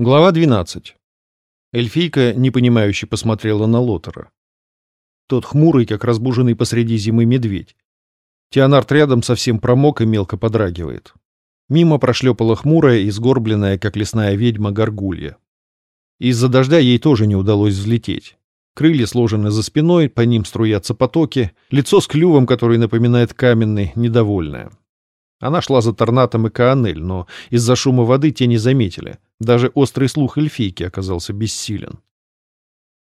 Глава 12. Эльфийка, непонимающе, посмотрела на Лотера. Тот хмурый, как разбуженный посреди зимы медведь. Теонард рядом совсем промок и мелко подрагивает. Мимо прошлепала хмурая и сгорбленная, как лесная ведьма, горгулья. Из-за дождя ей тоже не удалось взлететь. Крылья сложены за спиной, по ним струятся потоки, лицо с клювом, который напоминает каменный, недовольное. Она шла за торнатом и Каанель, но из-за шума воды те не заметили — даже острый слух эльфийки оказался бессилен.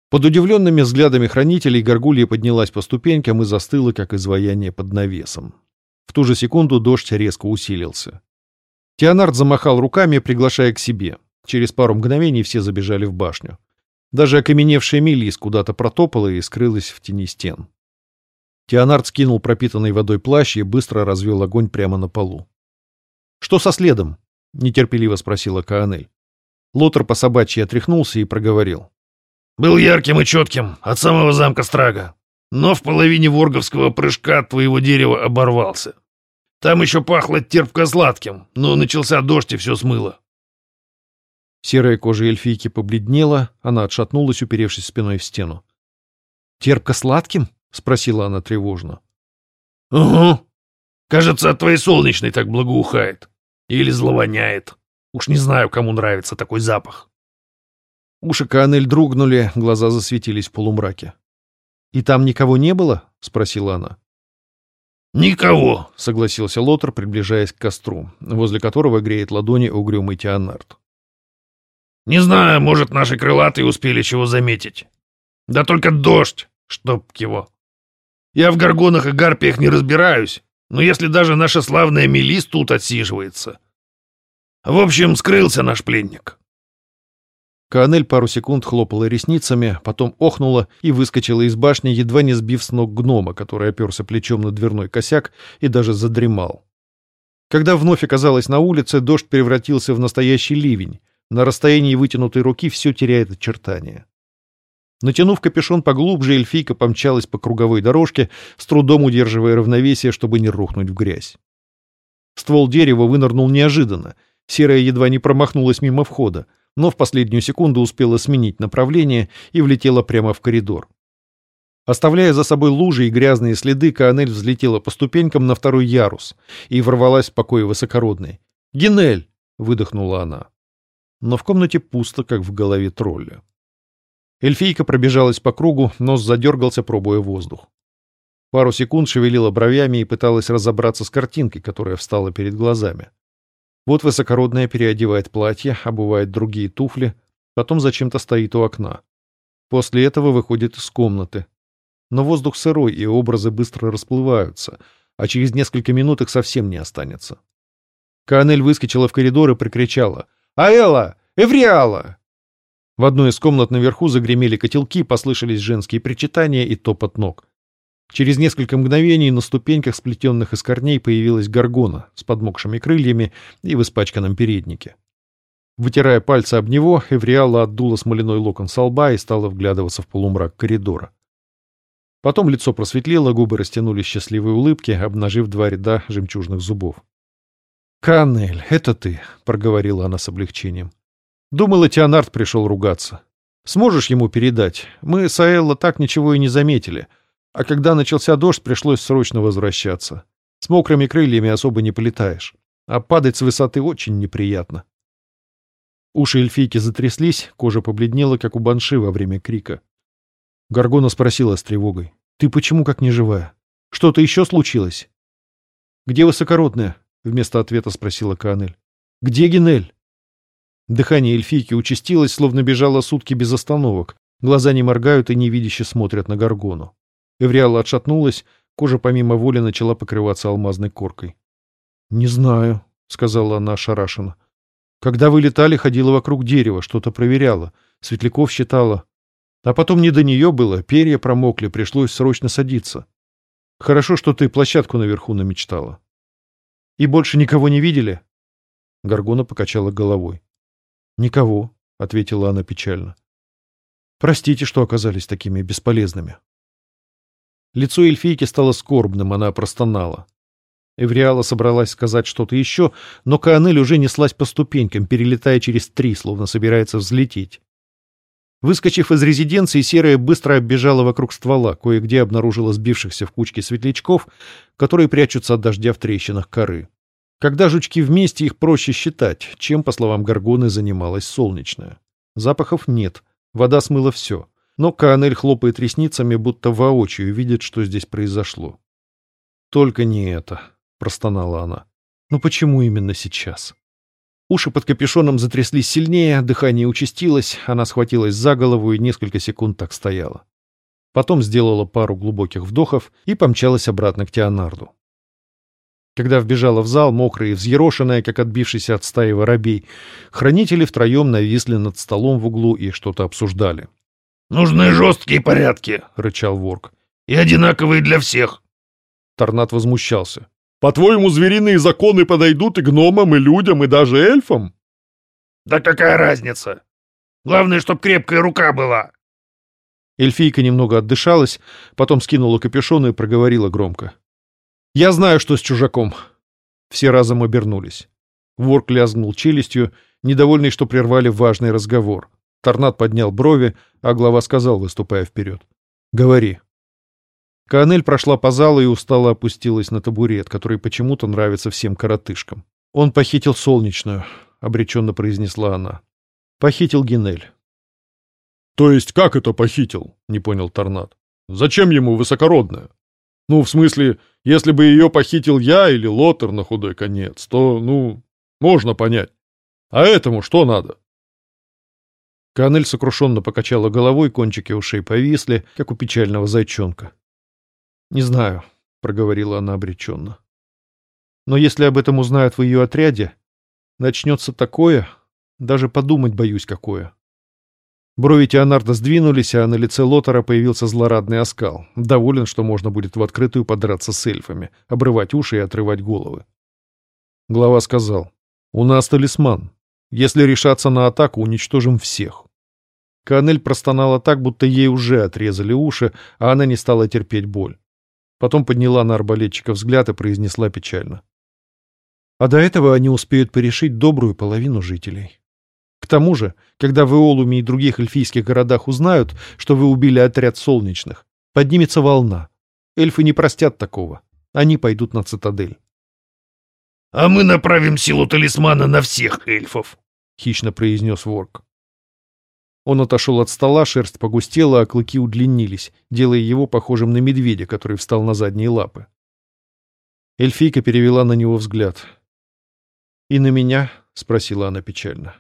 Под удивленными взглядами хранителей горгулья поднялась по ступенькам и застыла, как изваяние под навесом. В ту же секунду дождь резко усилился. Теонард замахал руками, приглашая к себе. Через пару мгновений все забежали в башню. Даже окаменевшая Мелис куда-то протопала и скрылась в тени стен. Теонард скинул пропитанный водой плащ и быстро развел огонь прямо на полу. «Что со следом?» — нетерпеливо спросила Каанель. Лотер по собачьи отряхнулся и проговорил. «Был ярким и четким от самого замка Страга, но в половине ворговского прыжка от твоего дерева оборвался. Там еще пахло терпко-сладким, но начался дождь и все смыло». Серая кожа эльфийки побледнела, она отшатнулась, уперевшись спиной в стену. «Терпко-сладким?» — спросила она тревожно. «Угу. Кажется, от твоей солнечной так благоухает. Или зловоняет». Уж не знаю, кому нравится такой запах. Уши Канель дрогнули, глаза засветились в полумраке. «И там никого не было?» — спросила она. «Никого», — согласился Лотер, приближаясь к костру, возле которого греет ладони угрюмый Теонард. «Не знаю, может, наши крылатые успели чего заметить. Да только дождь, чтоб его. Я в горгонах и гарпиях не разбираюсь, но если даже наша славная Мелис тут отсиживается, в общем, скрылся наш пленник. Канель пару секунд хлопала ресницами, потом охнула и выскочила из башни, едва не сбив с ног гнома, который оперся плечом на дверной косяк и даже задремал. Когда вновь оказалась на улице, дождь превратился в настоящий ливень. На расстоянии вытянутой руки все теряет очертания. Натянув капюшон поглубже, эльфийка помчалась по круговой дорожке, с трудом удерживая равновесие, чтобы не рухнуть в грязь. Ствол дерева вынырнул неожиданно — Серая едва не промахнулась мимо входа, но в последнюю секунду успела сменить направление и влетела прямо в коридор. Оставляя за собой лужи и грязные следы, Каанель взлетела по ступенькам на второй ярус и ворвалась в покой высокородной. «Генель!» — выдохнула она. Но в комнате пусто, как в голове тролля. Эльфийка пробежалась по кругу, нос задергался, пробуя воздух. Пару секунд шевелила бровями и пыталась разобраться с картинкой, которая встала перед глазами. Вот высокородная переодевает платье, обувает другие туфли, потом зачем-то стоит у окна. После этого выходит из комнаты. Но воздух сырой, и образы быстро расплываются, а через несколько минут их совсем не останется. Канель выскочила в коридор и прикричала «Аэла! Эвриала!» В одной из комнат наверху загремели котелки, послышались женские причитания и топот ног. Через несколько мгновений на ступеньках, сплетенных из корней, появилась горгона с подмокшими крыльями и в испачканном переднике. Вытирая пальцы об него, Эвриала отдула смоляной локон со лба и стала вглядываться в полумрак коридора. Потом лицо просветлело, губы растянулись счастливой улыбки, обнажив два ряда жемчужных зубов. «Каннель, это ты», — проговорила она с облегчением. «Думала, Теонард пришел ругаться. Сможешь ему передать? Мы с Аэлло так ничего и не заметили». А когда начался дождь, пришлось срочно возвращаться. С мокрыми крыльями особо не полетаешь. А падать с высоты очень неприятно. Уши эльфийки затряслись, кожа побледнела, как у банши во время крика. Гаргона спросила с тревогой. «Ты почему как неживая? Что-то еще случилось?» «Где высокородная?» — вместо ответа спросила Канель. «Где Генель?» Дыхание эльфийки участилось, словно бежало сутки без остановок. Глаза не моргают и невидяще смотрят на Гаргону. Эвриала отшатнулась, кожа помимо воли начала покрываться алмазной коркой. «Не знаю», — сказала она ошарашенно. «Когда вы летали, ходила вокруг дерева, что-то проверяла, светляков считала. А потом не до нее было, перья промокли, пришлось срочно садиться. Хорошо, что ты площадку наверху намечтала». «И больше никого не видели?» Гаргона покачала головой. «Никого», — ответила она печально. «Простите, что оказались такими бесполезными». Лицо эльфийки стало скорбным, она простонала. Эвриала собралась сказать что-то еще, но Каанель уже неслась по ступенькам, перелетая через три, словно собирается взлететь. Выскочив из резиденции, Серая быстро оббежала вокруг ствола, кое-где обнаружила сбившихся в кучки светлячков, которые прячутся от дождя в трещинах коры. Когда жучки вместе, их проще считать, чем, по словам Горгоны, занималась солнечная. Запахов нет, вода смыла все. Но Каанель хлопает ресницами, будто воочию видит, что здесь произошло. «Только не это», — простонала она. «Ну почему именно сейчас?» Уши под капюшоном затряслись сильнее, дыхание участилось, она схватилась за голову и несколько секунд так стояла. Потом сделала пару глубоких вдохов и помчалась обратно к Теонарду. Когда вбежала в зал, мокрая и взъерошенная, как отбившийся от стаи воробей, хранители втроем нависли над столом в углу и что-то обсуждали. «Нужны жесткие порядки», — рычал Ворк. «И одинаковые для всех». Торнат возмущался. «По-твоему, звериные законы подойдут и гномам, и людям, и даже эльфам?» «Да какая разница? Главное, чтоб крепкая рука была». Эльфийка немного отдышалась, потом скинула капюшон и проговорила громко. «Я знаю, что с чужаком». Все разом обернулись. Ворк лязгнул челюстью, недовольный, что прервали важный разговор. Торнат поднял брови, а глава сказал, выступая вперед. «Говори». Каанель прошла по залу и устало опустилась на табурет, который почему-то нравится всем коротышкам. «Он похитил солнечную», — обреченно произнесла она. «Похитил Генель». «То есть как это похитил?» — не понял Торнат. «Зачем ему высокородная?» «Ну, в смысле, если бы ее похитил я или Лотер на худой конец, то, ну, можно понять. А этому что надо? Канель сокрушенно покачала головой, кончики ушей повисли, как у печального зайчонка. «Не знаю», — проговорила она обреченно. «Но если об этом узнают в ее отряде, начнется такое, даже подумать боюсь какое». Брови Теонарда сдвинулись, а на лице Лотера появился злорадный оскал. Доволен, что можно будет в открытую подраться с эльфами, обрывать уши и отрывать головы. Глава сказал, «У нас талисман. Если решаться на атаку, уничтожим всех». Канель простонала так, будто ей уже отрезали уши, а она не стала терпеть боль. Потом подняла на арбалетчика взгляд и произнесла печально. «А до этого они успеют порешить добрую половину жителей». К тому же, когда в Иолуме и других эльфийских городах узнают, что вы убили отряд солнечных, поднимется волна. Эльфы не простят такого. Они пойдут на цитадель. — А мы направим силу талисмана на всех эльфов, — хищно произнес Ворк. Он отошел от стола, шерсть погустела, а клыки удлинились, делая его похожим на медведя, который встал на задние лапы. Эльфийка перевела на него взгляд. «И на меня?» — спросила она печально.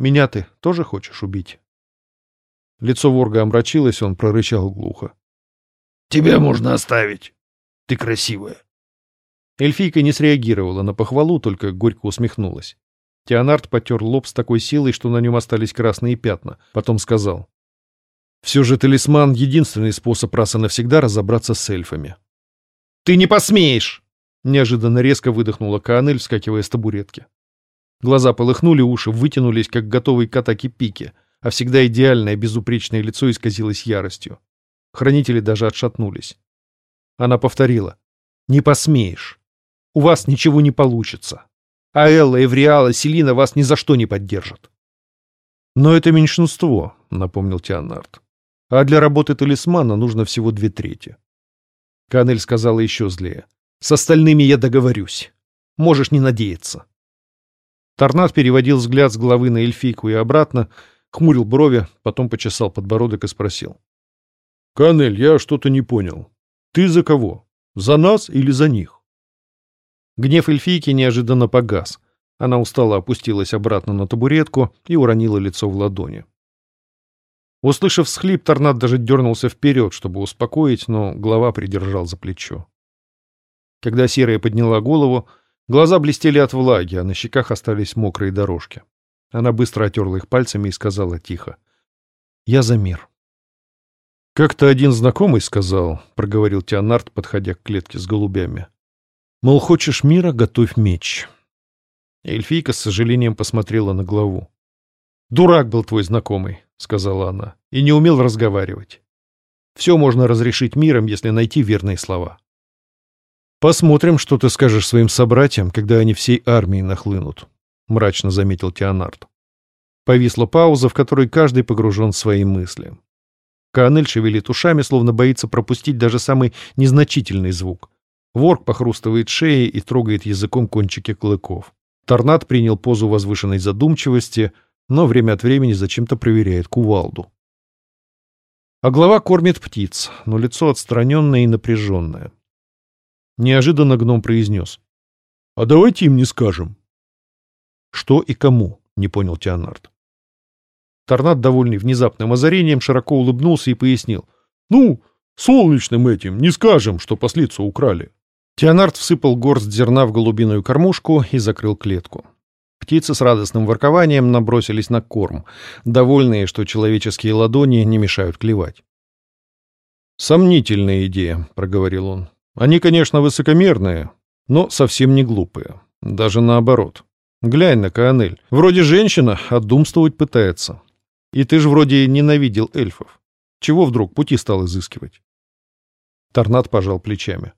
Меня ты тоже хочешь убить?» Лицо ворга омрачилось, он прорычал глухо. «Тебя можно оставить. Ты красивая». Эльфийка не среагировала на похвалу, только горько усмехнулась. Теонард потер лоб с такой силой, что на нем остались красные пятна. Потом сказал. «Все же талисман — единственный способ раз и навсегда разобраться с эльфами». «Ты не посмеешь!» Неожиданно резко выдохнула Каанель, вскакивая с табуретки. Глаза полыхнули, уши вытянулись, как готовые к атаке пики, а всегда идеальное безупречное лицо исказилось яростью. Хранители даже отшатнулись. Она повторила. «Не посмеешь. У вас ничего не получится. А Элла, Эвриала, Селина вас ни за что не поддержат». «Но это меньшинство», — напомнил Теонард. «А для работы талисмана нужно всего две трети». Канель сказала еще злее. «С остальными я договорюсь. Можешь не надеяться». Торнад переводил взгляд с головы на эльфийку и обратно, хмурил брови, потом почесал подбородок и спросил. — Канель, я что-то не понял. Ты за кого? За нас или за них? Гнев эльфийки неожиданно погас. Она устало опустилась обратно на табуретку и уронила лицо в ладони. Услышав схлип, Торнад даже дернулся вперед, чтобы успокоить, но глава придержал за плечо. Когда Серая подняла голову, Глаза блестели от влаги, а на щеках остались мокрые дорожки. Она быстро отерла их пальцами и сказала тихо. «Я за мир». «Как-то один знакомый сказал», — проговорил Теонард, подходя к клетке с голубями. «Мол, хочешь мира, готовь меч». Эльфийка с сожалением посмотрела на главу. «Дурак был твой знакомый», — сказала она, — «и не умел разговаривать. Все можно разрешить миром, если найти верные слова». «Посмотрим, что ты скажешь своим собратьям, когда они всей армией нахлынут», — мрачно заметил Теонард. Повисла пауза, в которой каждый погружен в свои мысли. Каанель шевелит ушами, словно боится пропустить даже самый незначительный звук. Ворк похрустывает шеей и трогает языком кончики клыков. Торнад принял позу возвышенной задумчивости, но время от времени зачем-то проверяет кувалду. А глава кормит птиц, но лицо отстраненное и напряженное. Неожиданно гном произнес. — А давайте им не скажем. — Что и кому? — не понял Теонард. Торнад, довольный внезапным озарением, широко улыбнулся и пояснил. — Ну, солнечным этим не скажем, что послицу украли. Теонард всыпал горсть зерна в голубиную кормушку и закрыл клетку. Птицы с радостным воркованием набросились на корм, довольные, что человеческие ладони не мешают клевать. «Сомнительная идея», — проговорил он. «Они, конечно, высокомерные, но совсем не глупые. Даже наоборот. Глянь на Каанель. Вроде женщина, а думствовать пытается. И ты же вроде ненавидел эльфов. Чего вдруг пути стал изыскивать?» Торнад пожал плечами.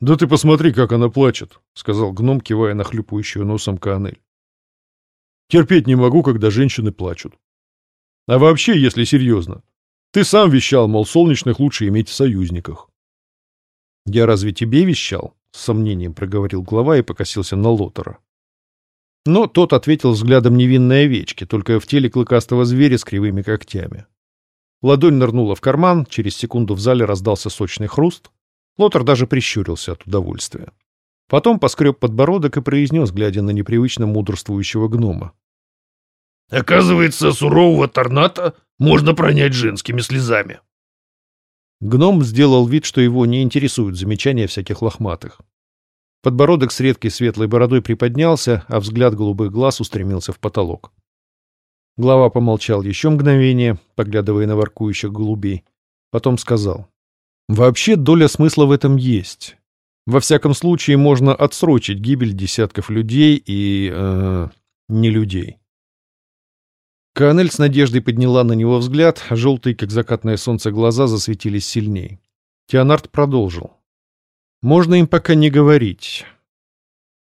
«Да ты посмотри, как она плачет», — сказал гном, кивая на хлюпающую носом Каанель. «Терпеть не могу, когда женщины плачут. А вообще, если серьезно, ты сам вещал, мол, солнечных лучше иметь в союзниках». «Я разве тебе вещал?» — с сомнением проговорил глава и покосился на Лотера. Но тот ответил взглядом невинной овечки, только в теле клыкастого зверя с кривыми когтями. Ладонь нырнула в карман, через секунду в зале раздался сочный хруст, Лотер даже прищурился от удовольствия. Потом поскреб подбородок и произнес, глядя на непривычно мудрствующего гнома. «Оказывается, сурового торната можно пронять женскими слезами». Гном сделал вид, что его не интересуют замечания всяких лохматых. Подбородок с редкой светлой бородой приподнялся, а взгляд голубых глаз устремился в потолок. Глава помолчал еще мгновение, поглядывая на воркующих голубей. Потом сказал. Вообще доля смысла в этом есть. Во всяком случае, можно отсрочить гибель десятков людей и... Э, не людей. Канель с надеждой подняла на него взгляд, а желтые, как закатное солнце, глаза засветились сильней. Теонард продолжил. «Можно им пока не говорить.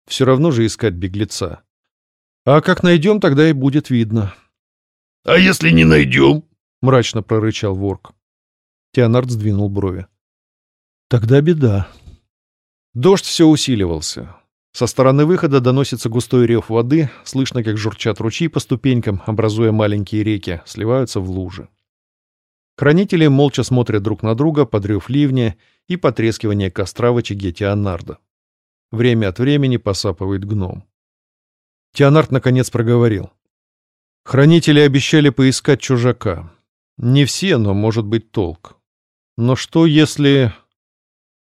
Все равно же искать беглеца. А как найдем, тогда и будет видно». «А если не найдем?» — мрачно прорычал Ворк. Теонард сдвинул брови. Тогда беда. Дождь все усиливался. Со стороны выхода доносится густой рев воды, слышно, как журчат ручьи по ступенькам, образуя маленькие реки, сливаются в лужи. Хранители молча смотрят друг на друга под рев ливня и потрескивание костра в очаге Теонарда. Время от времени посапывает гном. Теонард наконец проговорил. Хранители обещали поискать чужака. Не все, но может быть толк. Но что если...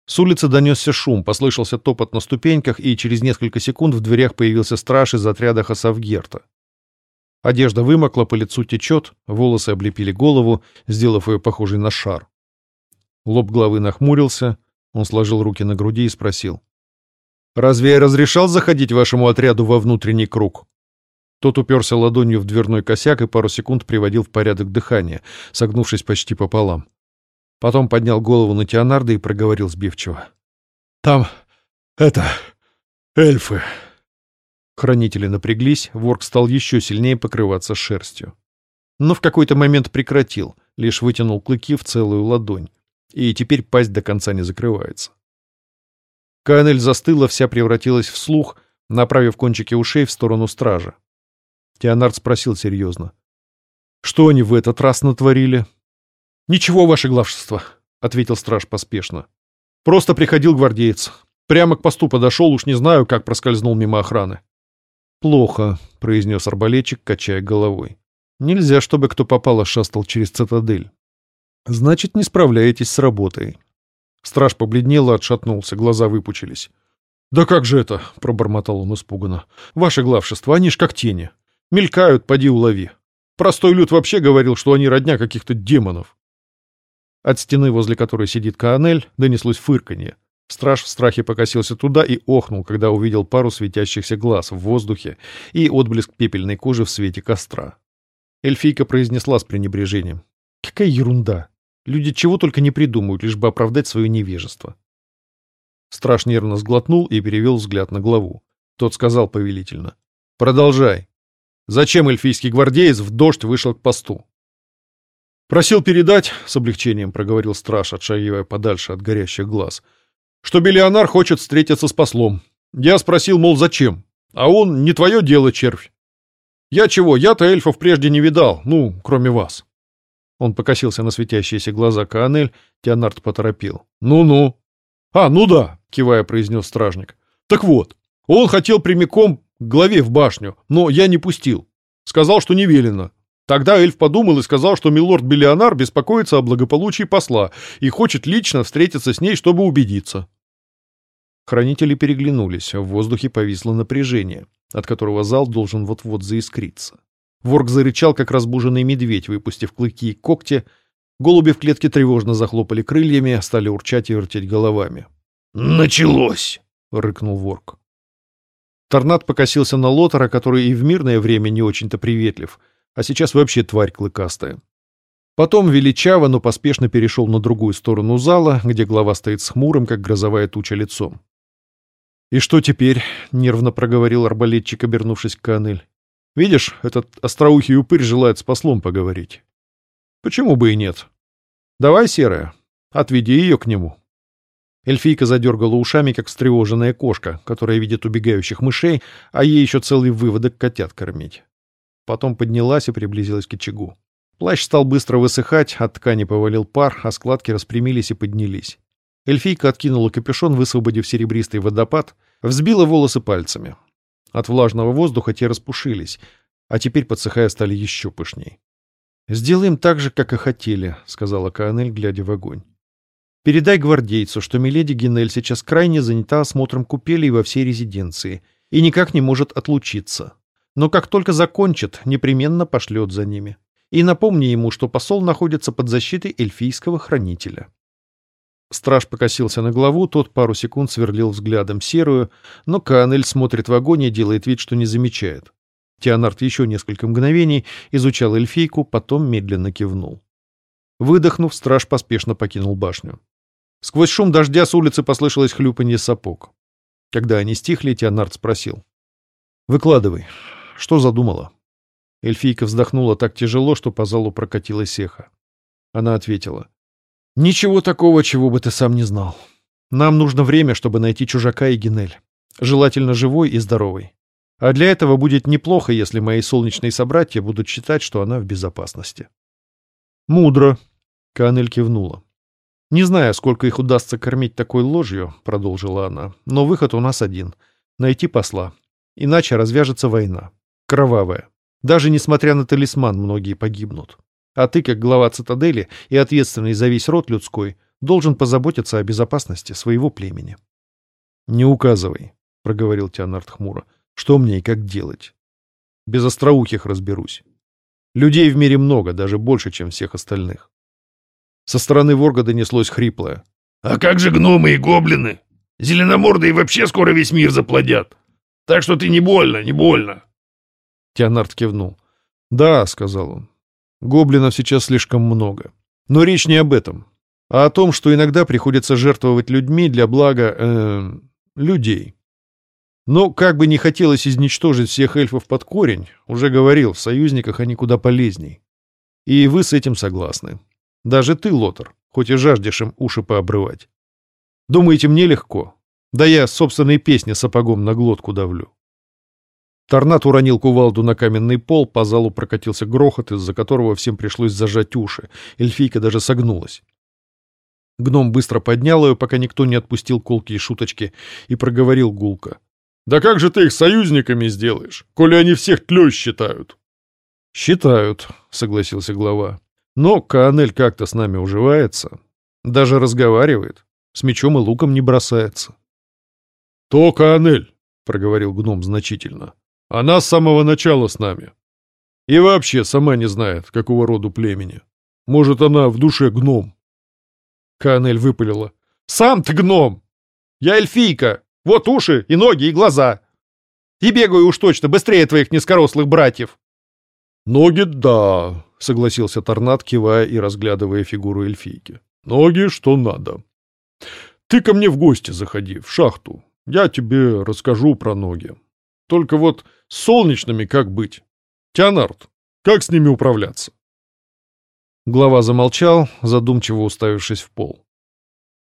С улицы донесся шум, послышался топот на ступеньках, и через несколько секунд в дверях появился страж из отряда Хасавгерта. Одежда вымокла, по лицу течет, волосы облепили голову, сделав ее похожей на шар. Лоб главы нахмурился, он сложил руки на груди и спросил. «Разве я разрешал заходить вашему отряду во внутренний круг?» Тот уперся ладонью в дверной косяк и пару секунд приводил в порядок дыхание, согнувшись почти пополам. Потом поднял голову на Теонарда и проговорил сбивчиво. «Там... это... эльфы...» Хранители напряглись, ворк стал еще сильнее покрываться шерстью. Но в какой-то момент прекратил, лишь вытянул клыки в целую ладонь. И теперь пасть до конца не закрывается. Канель застыла, вся превратилась в слух, направив кончики ушей в сторону стража. Теонард спросил серьезно. «Что они в этот раз натворили?» «Ничего, ваше главшество», — ответил страж поспешно. «Просто приходил гвардеец. Прямо к посту подошел, уж не знаю, как проскользнул мимо охраны». «Плохо», — произнес арбалетчик, качая головой. «Нельзя, чтобы кто попало шастал через цитадель». «Значит, не справляетесь с работой». Страж побледнел и отшатнулся, глаза выпучились. «Да как же это?» — пробормотал он испуганно. «Ваше главшество, они ж как тени. Мелькают, поди улови. Простой люд вообще говорил, что они родня каких-то демонов». От стены, возле которой сидит Каанель, донеслось фырканье. Страж в страхе покосился туда и охнул, когда увидел пару светящихся глаз в воздухе и отблеск пепельной кожи в свете костра. Эльфийка произнесла с пренебрежением. «Какая ерунда! Люди чего только не придумают, лишь бы оправдать свое невежество». Страж нервно сглотнул и перевел взгляд на главу. Тот сказал повелительно. «Продолжай. Зачем эльфийский гвардеец в дождь вышел к посту?» «Просил передать», — с облегчением проговорил страж, отшагивая подальше от горящих глаз, «что Белионар хочет встретиться с послом. Я спросил, мол, зачем? А он, не твое дело, червь. Я чего, я-то эльфов прежде не видал, ну, кроме вас». Он покосился на светящиеся глаза Каанель, Теонард поторопил. «Ну-ну». «А, ну да», — кивая произнес стражник. «Так вот, он хотел прямиком к главе в башню, но я не пустил. Сказал, что не велено. Тогда эльф подумал и сказал, что милорд Белионар беспокоится о благополучии посла и хочет лично встретиться с ней, чтобы убедиться. Хранители переглянулись, а в воздухе повисло напряжение, от которого зал должен вот-вот заискриться. Ворк зарычал, как разбуженный медведь, выпустив клыки и когти. Голуби в клетке тревожно захлопали крыльями, стали урчать и вертеть головами. «Началось!» — рыкнул Ворк. Торнад покосился на Лотера, который и в мирное время не очень-то приветлив — а сейчас вообще тварь клыкастая. Потом величаво, но поспешно перешел на другую сторону зала, где глава стоит с хмурым, как грозовая туча, лицом. «И что теперь?» — нервно проговорил арбалетчик, обернувшись к Канель. «Видишь, этот остроухий упырь желает с послом поговорить. Почему бы и нет? Давай, Серая, отведи ее к нему». Эльфийка задергала ушами, как встревоженная кошка, которая видит убегающих мышей, а ей еще целый выводок котят кормить. Потом поднялась и приблизилась к очагу. Плащ стал быстро высыхать, от ткани повалил пар, а складки распрямились и поднялись. Эльфийка откинула капюшон, высвободив серебристый водопад, взбила волосы пальцами. От влажного воздуха те распушились, а теперь, подсыхая, стали еще пышней. «Сделаем так же, как и хотели», — сказала Каанель, глядя в огонь. «Передай гвардейцу, что миледи Генель сейчас крайне занята осмотром купелей во всей резиденции и никак не может отлучиться но как только закончит, непременно пошлет за ними. И напомни ему, что посол находится под защитой эльфийского хранителя. Страж покосился на главу, тот пару секунд сверлил взглядом серую, но Канель смотрит в огонь и делает вид, что не замечает. Теонард еще несколько мгновений изучал эльфийку, потом медленно кивнул. Выдохнув, страж поспешно покинул башню. Сквозь шум дождя с улицы послышалось хлюпанье сапог. Когда они стихли, Теонард спросил. «Выкладывай. Что задумала?» Эльфийка вздохнула так тяжело, что по залу прокатилась эхо. Она ответила. «Ничего такого, чего бы ты сам не знал. Нам нужно время, чтобы найти чужака и Генель. Желательно живой и здоровой. А для этого будет неплохо, если мои солнечные собратья будут считать, что она в безопасности». «Мудро», — Канель кивнула. «Не знаю, сколько их удастся кормить такой ложью», — продолжила она, — «но выход у нас один — найти посла. Иначе развяжется война кровавая. Даже несмотря на талисман, многие погибнут. А ты, как глава цитадели и ответственный за весь род людской, должен позаботиться о безопасности своего племени. — Не указывай, — проговорил Теонард хмуро, — что мне и как делать. Без остроухих разберусь. Людей в мире много, даже больше, чем всех остальных. Со стороны ворга донеслось хриплое. — А как же гномы и гоблины? Зеленомордые вообще скоро весь мир заплодят. Так что ты не больно, не больно. Теонард кивнул. «Да», — сказал он, — «гоблинов сейчас слишком много. Но речь не об этом, а о том, что иногда приходится жертвовать людьми для блага... Э, людей. Но как бы не хотелось изничтожить всех эльфов под корень, уже говорил, в союзниках они куда полезней. И вы с этим согласны. Даже ты, Лотер, хоть и жаждешь им уши пообрывать. Думаете, мне легко? Да я собственные песни сапогом на глотку давлю. Торнат уронил кувалду на каменный пол, по залу прокатился грохот, из-за которого всем пришлось зажать уши. Эльфийка даже согнулась. Гном быстро поднял ее, пока никто не отпустил колки и шуточки, и проговорил гулко. «Да как же ты их союзниками сделаешь, коли они всех тлёй считают?» «Считают», — согласился глава. «Но Каанель как-то с нами уживается. Даже разговаривает. С мечом и луком не бросается». «То Каанель», — проговорил гном значительно. Она с самого начала с нами. И вообще сама не знает, какого роду племени. Может, она в душе гном. Канель выпалила. «Сам ты гном! Я эльфийка! Вот уши и ноги и глаза! И бегаю уж точно быстрее твоих низкорослых братьев!» «Ноги — да», — согласился Торнат, кивая и разглядывая фигуру эльфийки. «Ноги, что надо. Ты ко мне в гости заходи, в шахту. Я тебе расскажу про ноги. Только вот с солнечными как быть? Теонард, как с ними управляться?» Глава замолчал, задумчиво уставившись в пол.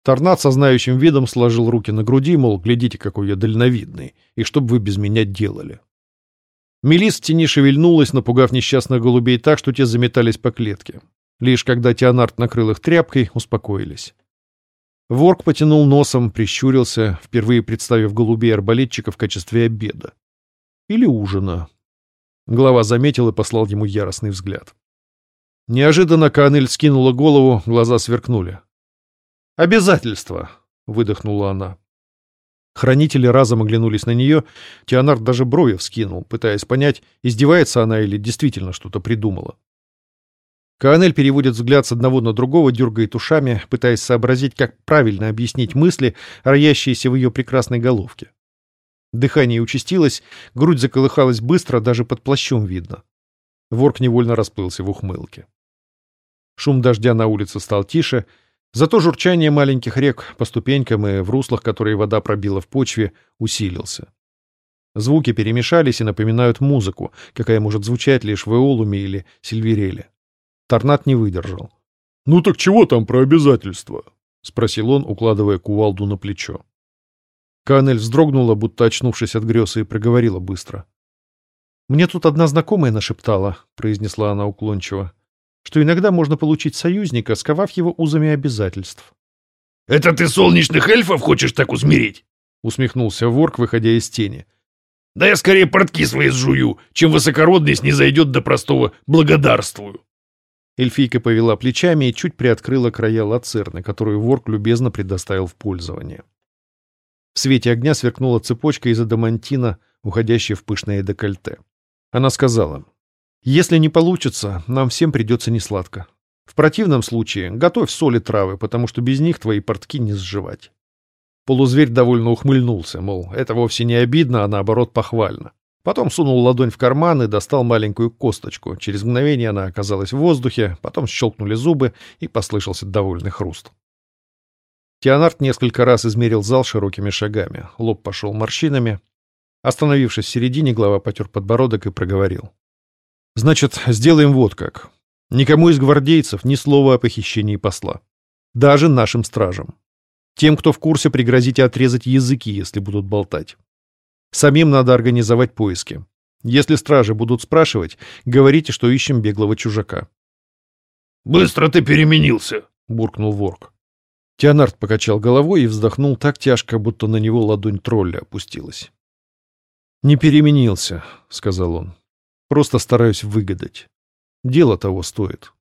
Торнат со знающим видом сложил руки на груди, мол, глядите, какой я дальновидный, и что бы вы без меня делали. Мелис в тени шевельнулась, напугав несчастных голубей так, что те заметались по клетке. Лишь когда Теонард накрыл их тряпкой, успокоились. Ворк потянул носом, прищурился, впервые представив голубей арбалетчика в качестве обеда. Или ужина. Глава заметил и послал ему яростный взгляд. Неожиданно Канель скинула голову, глаза сверкнули. «Обязательства!» — выдохнула она. Хранители разом оглянулись на нее, Теонард даже брови вскинул, пытаясь понять, издевается она или действительно что-то придумала. Каанель переводит взгляд с одного на другого, дергает ушами, пытаясь сообразить, как правильно объяснить мысли, роящиеся в ее прекрасной головке. Дыхание участилось, грудь заколыхалась быстро, даже под плащом видно. Ворк невольно расплылся в ухмылке. Шум дождя на улице стал тише, зато журчание маленьких рек по ступенькам и в руслах, которые вода пробила в почве, усилился. Звуки перемешались и напоминают музыку, какая может звучать лишь в Эолуме или Сильвереле. Торнат не выдержал. «Ну так чего там про обязательства?» — спросил он, укладывая кувалду на плечо. Канель вздрогнула, будто очнувшись от грез, и проговорила быстро. «Мне тут одна знакомая нашептала», — произнесла она уклончиво что иногда можно получить союзника, сковав его узами обязательств. — Это ты солнечных эльфов хочешь так усмирить? — усмехнулся ворк, выходя из тени. — Да я скорее портки свои сжую, чем высокородность не зайдет до простого «благодарствую». Эльфийка повела плечами и чуть приоткрыла края лацерны, которую ворк любезно предоставил в пользование. В свете огня сверкнула цепочка из адамантина, уходящая в пышное декольте. Она сказала, если не получится, нам всем придется несладко. В противном случае готовь соли травы, потому что без них твои портки не сживать. Полузверь довольно ухмыльнулся, мол, это вовсе не обидно, а наоборот похвально. Потом сунул ладонь в карман и достал маленькую косточку. Через мгновение она оказалась в воздухе, потом щелкнули зубы и послышался довольный хруст. Теонард несколько раз измерил зал широкими шагами. Лоб пошел морщинами. Остановившись в середине, глава потер подбородок и проговорил. Значит, сделаем вот как. Никому из гвардейцев ни слова о похищении посла. Даже нашим стражам. Тем, кто в курсе, пригрозите отрезать языки, если будут болтать. Самим надо организовать поиски. Если стражи будут спрашивать, говорите, что ищем беглого чужака. «Быстро ты переменился!» — буркнул ворк. Теонард покачал головой и вздохнул так тяжко, будто на него ладонь тролля опустилась. «Не переменился», — сказал он. Просто стараюсь выгадать. Дело того стоит.